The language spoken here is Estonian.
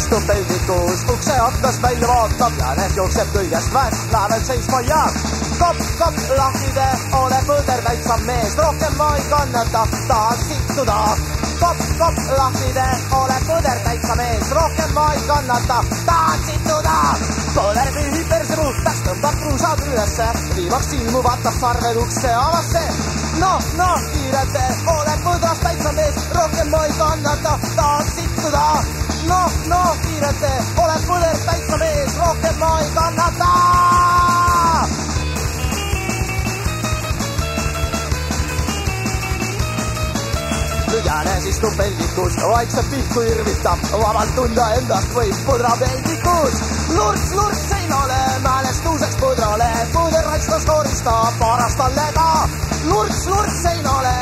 istub peldikus ukse aknast välja vaatab, jänes jookseb kõigest väest, läheb seisma jääb. kopp, kopp lahti tee, ole põder täitsa mees, rohkem ma ei kannata, tahan sittuda. kopp, kopp lahti tee, ole põder täitsa mees, rohkem ma ei kannata, tahan sittuda. põder pühib perse puhtaks, tõmbab kruusad ülesse, viimaks silmu vaatab sarved ukse avasse. noh, noh, kiirelt ole põdras täitsa mees, rohkem ma ei kannata, tee, oled põder täitsa mees, rohkem ma ei kannata. nüüd jänes istub peldikus, vaikselt pihku irvitab, vabalt tunda endast võib põdra peldikus. lurts, lurts seinale, mälestuseks põdrale, põder raiskas koristab paras talle ka. lurts, lurts seinale,